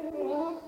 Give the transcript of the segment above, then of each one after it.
Yeah.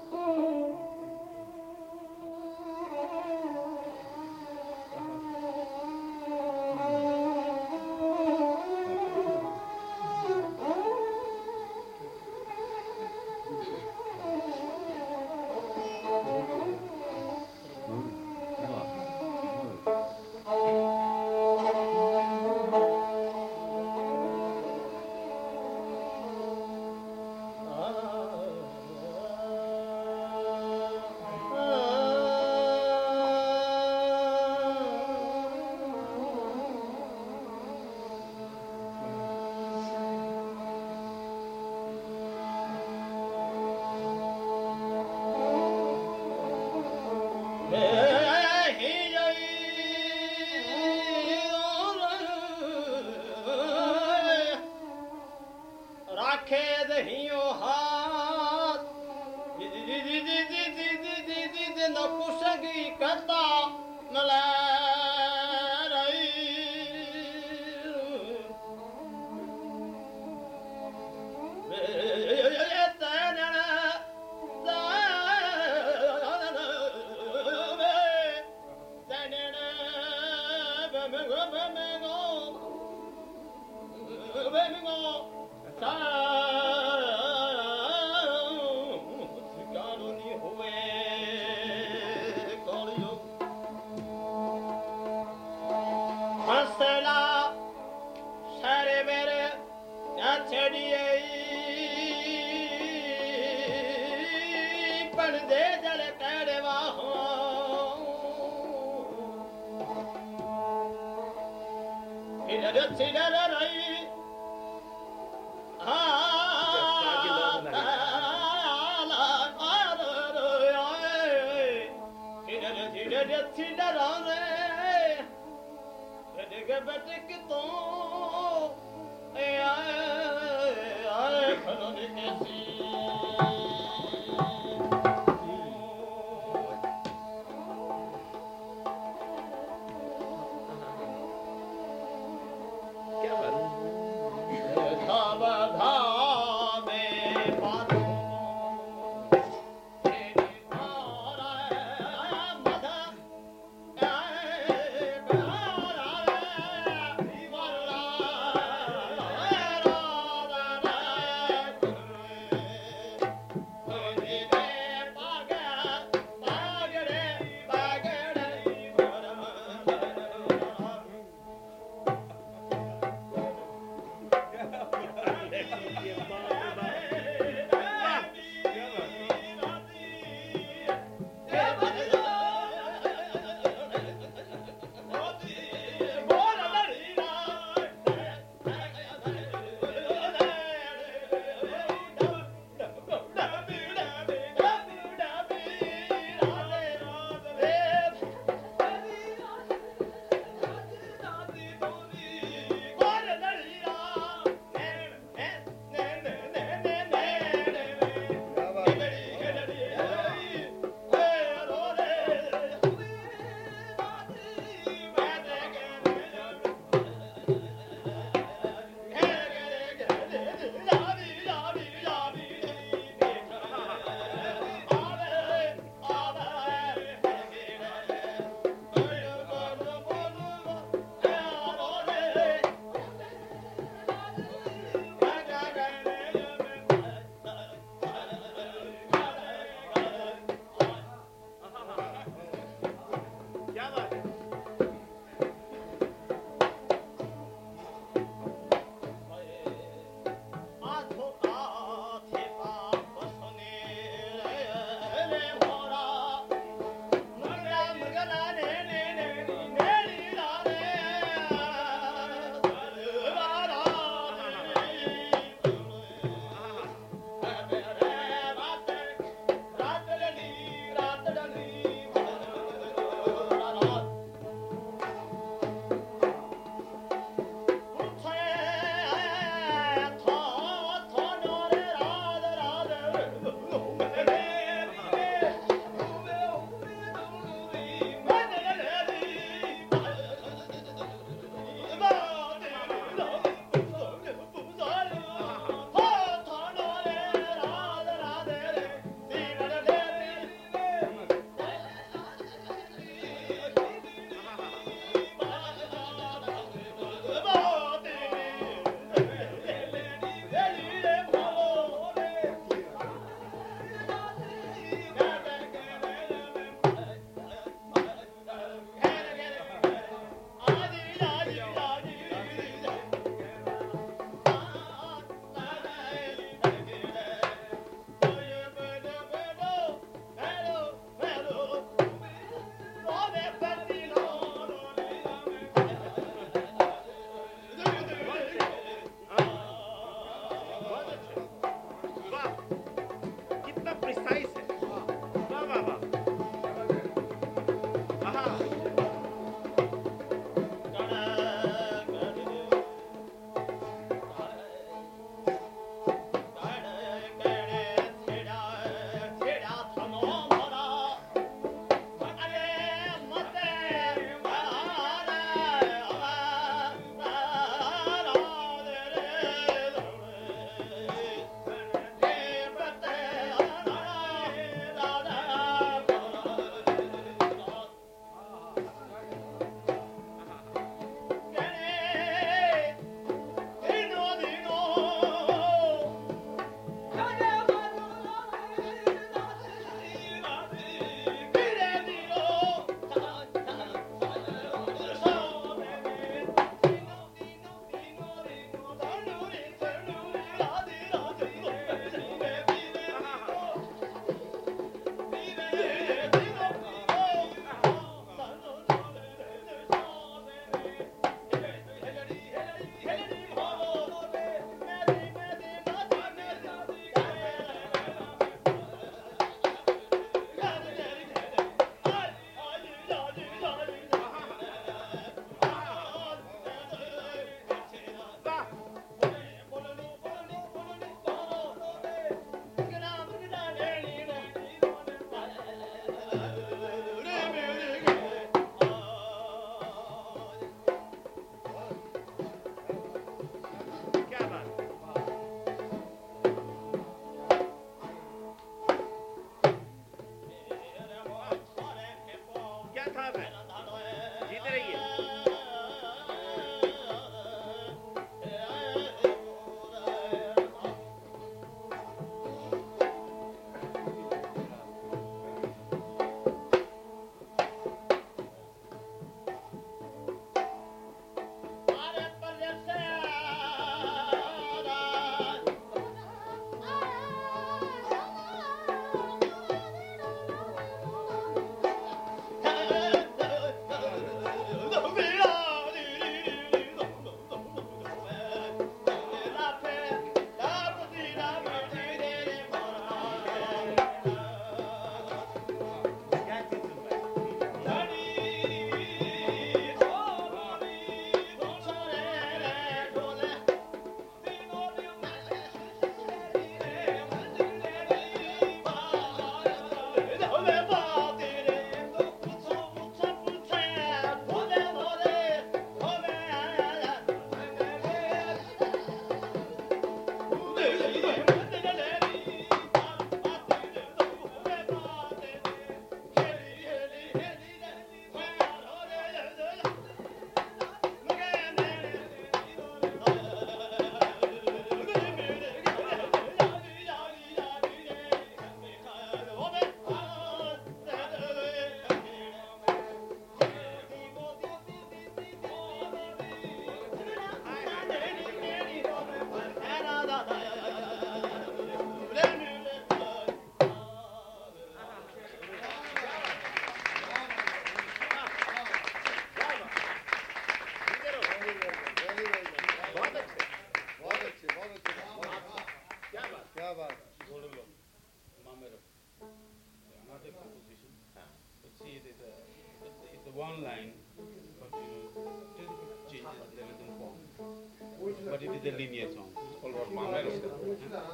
But a song. It's called what? Mamero.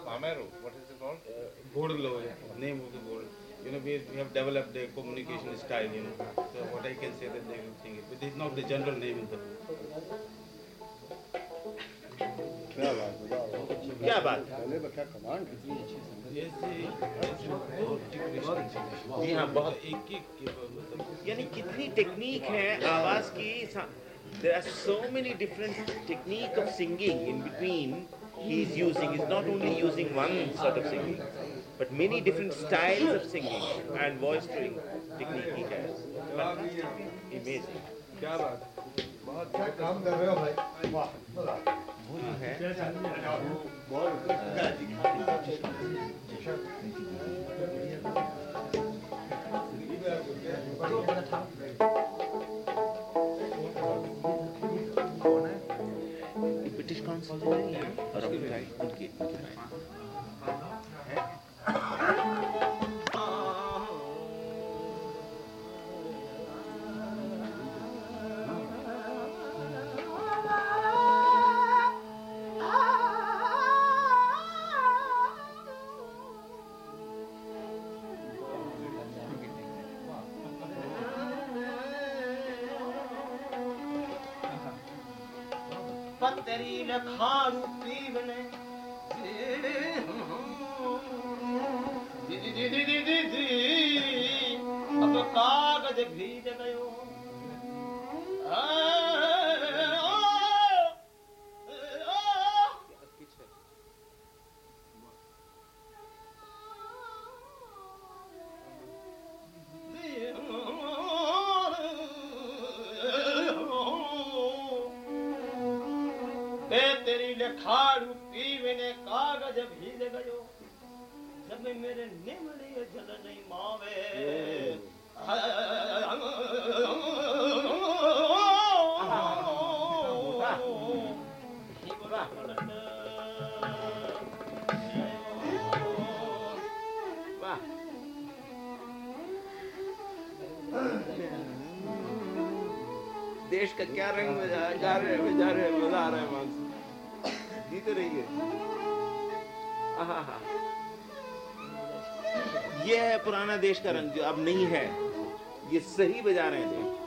Mamero. What is it called? Uh, Godlo, name of the god. You know, we, we have developed a communication style, you know. So what I can say that they will sing it. But it's not the general name in the क्या बात जी हाँ बहुत एक एक यानी कितनी technique है आवाज़ की there are so many different technique of singing in between he is using he's not only using one sort of singing but many different styles of singing and voice doing technique he has fantastic amazing क्या बात बहुत अच्छा काम कर रहे हो भाई वाह वो जो है और उनकी लखाड़ू पीवने कागज़ भीज गयो। जब मेरे निमले जल नहीं मावे। देश का क्या रंग में जा रहे हैं, जा रहे हैं मज़ा आ रहा जीत रही है आहा ये है पुराना देश का रंग जो अब नहीं है। ये सही बजा रहे हैं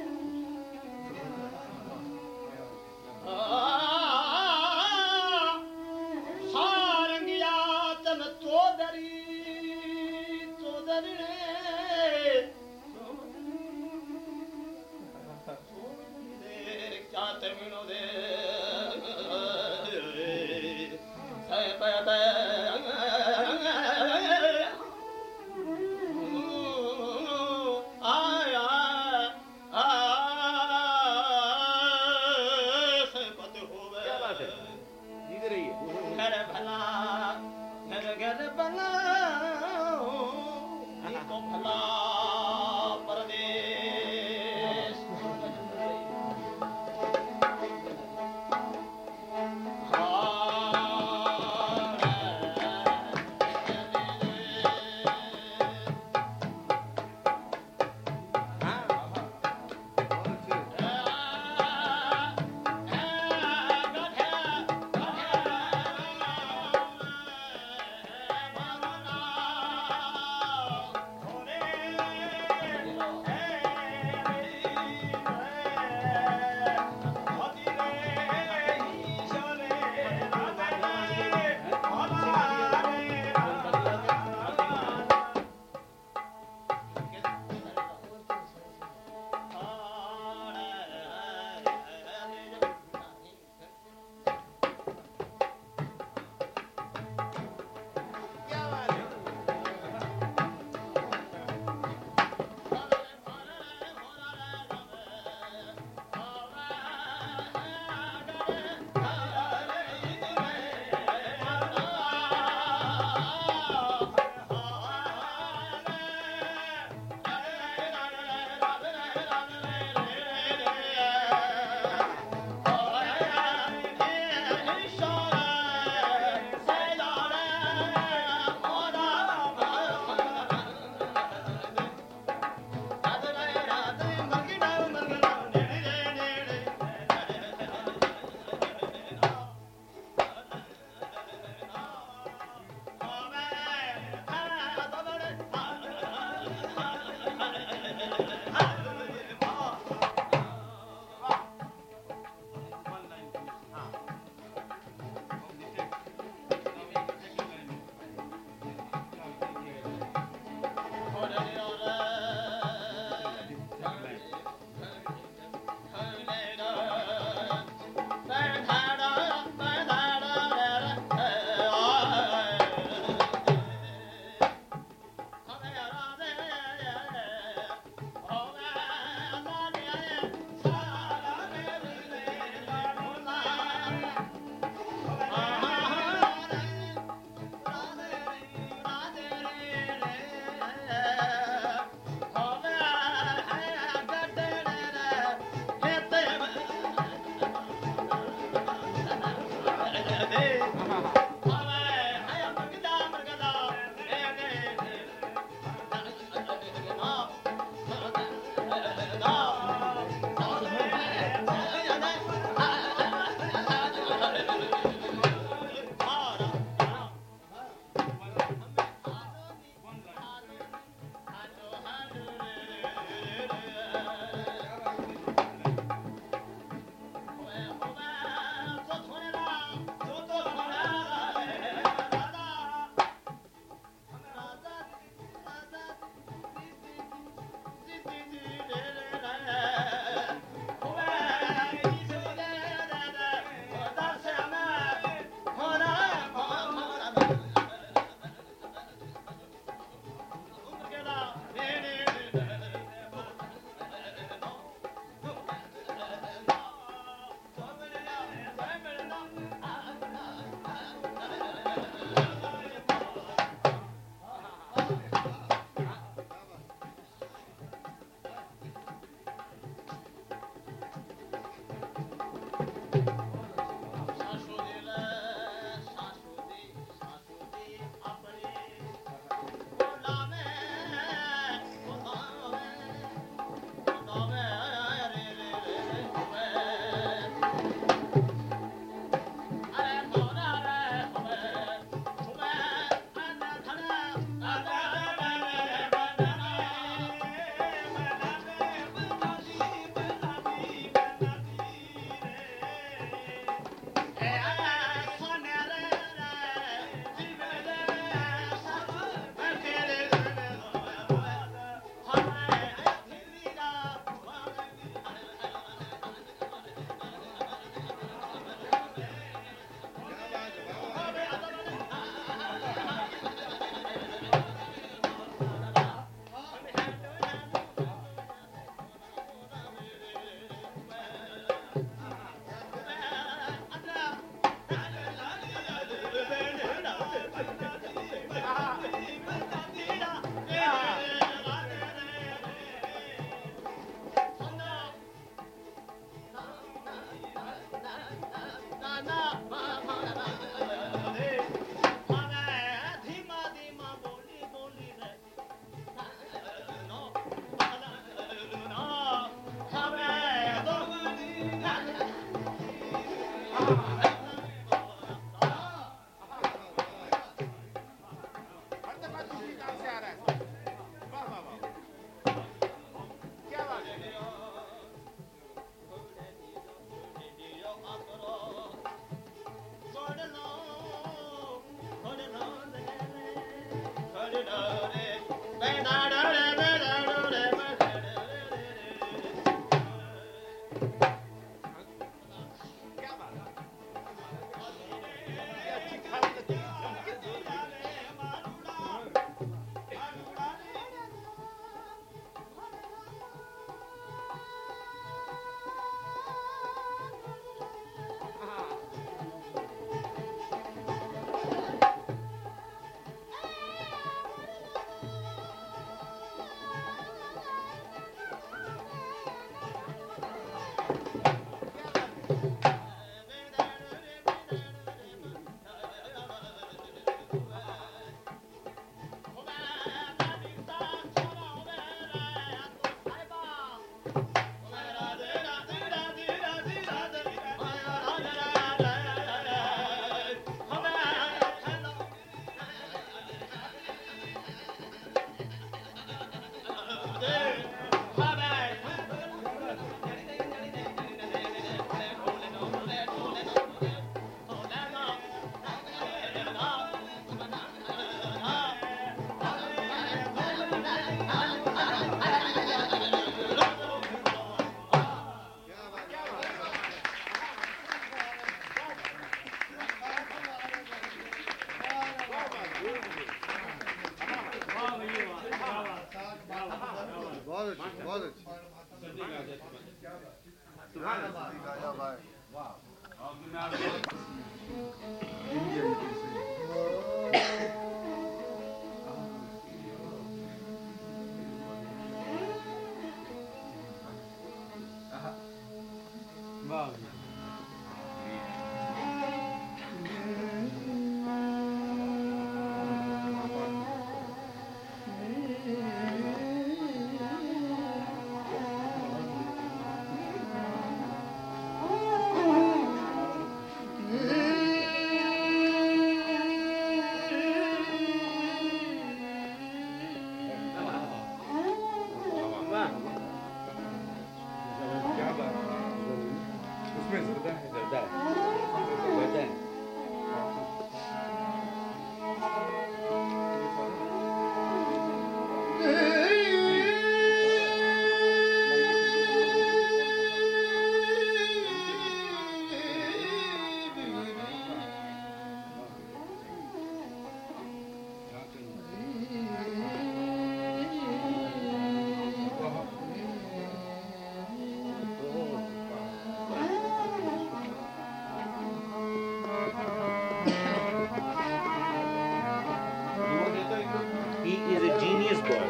对，就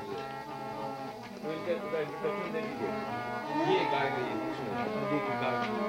是，所以这次在比里，你眼界也，就是，就是，你眼界。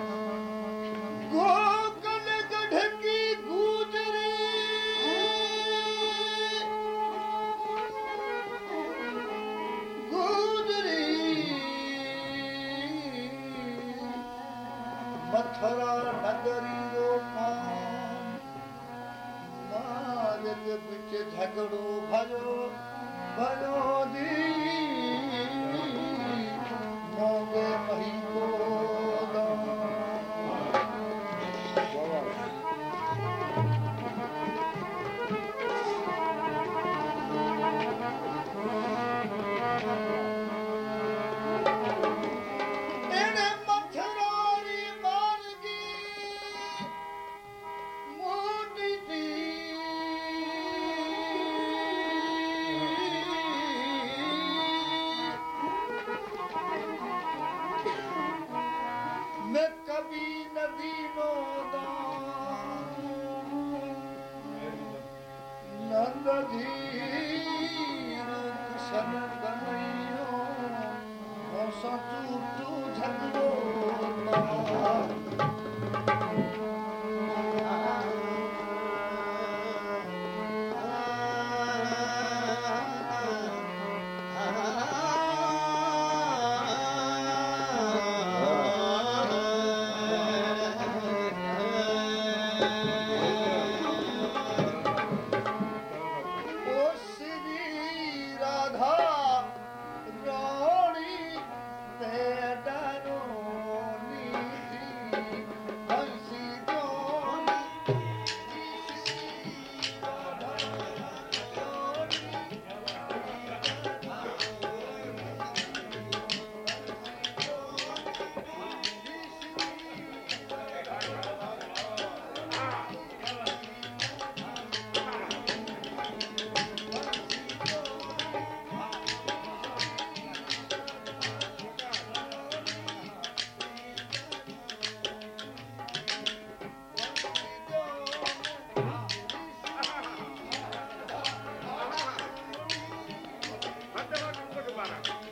para.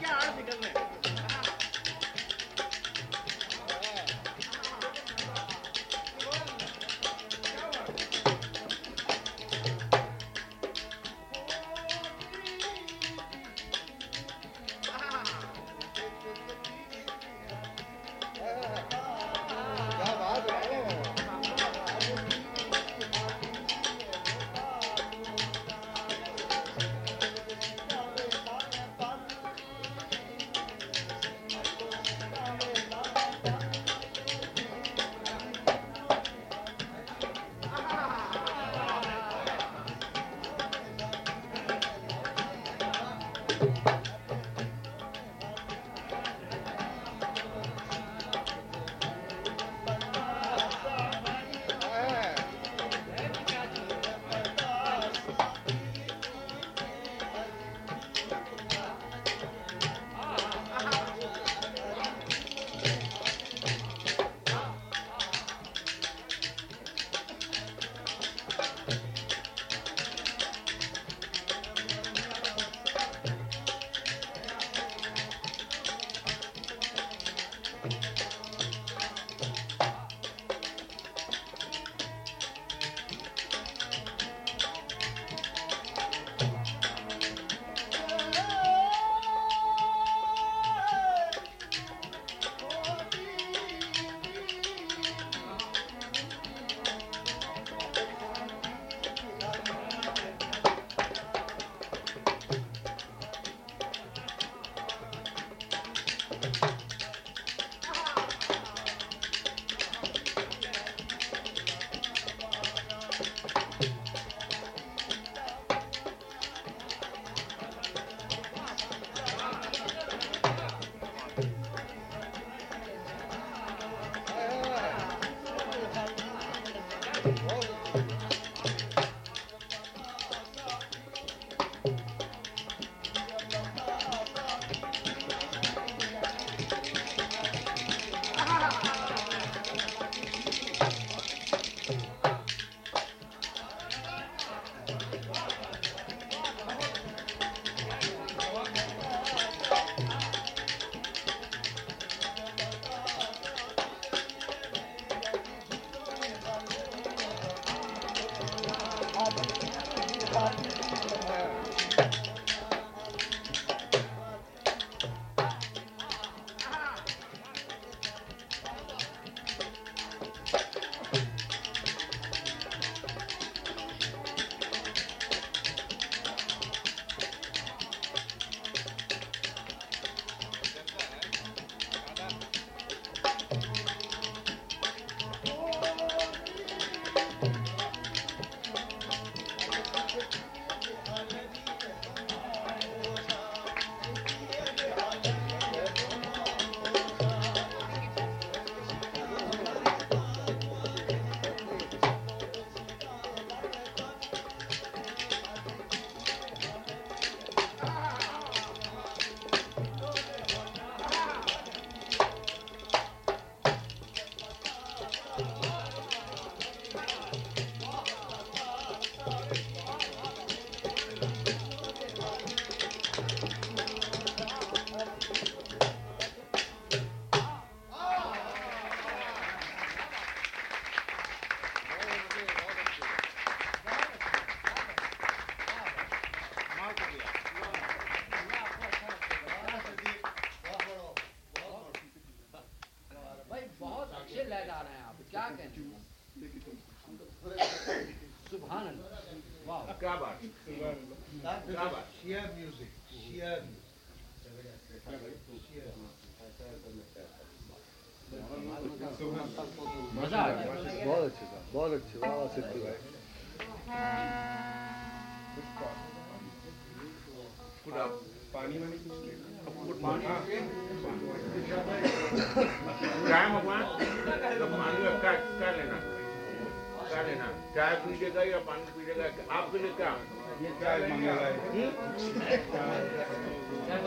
क्या हाल आर्ट निकल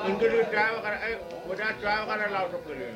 उनके लिए चाय वगैरह बजाय चाय वगैरह लाओ सबके लिए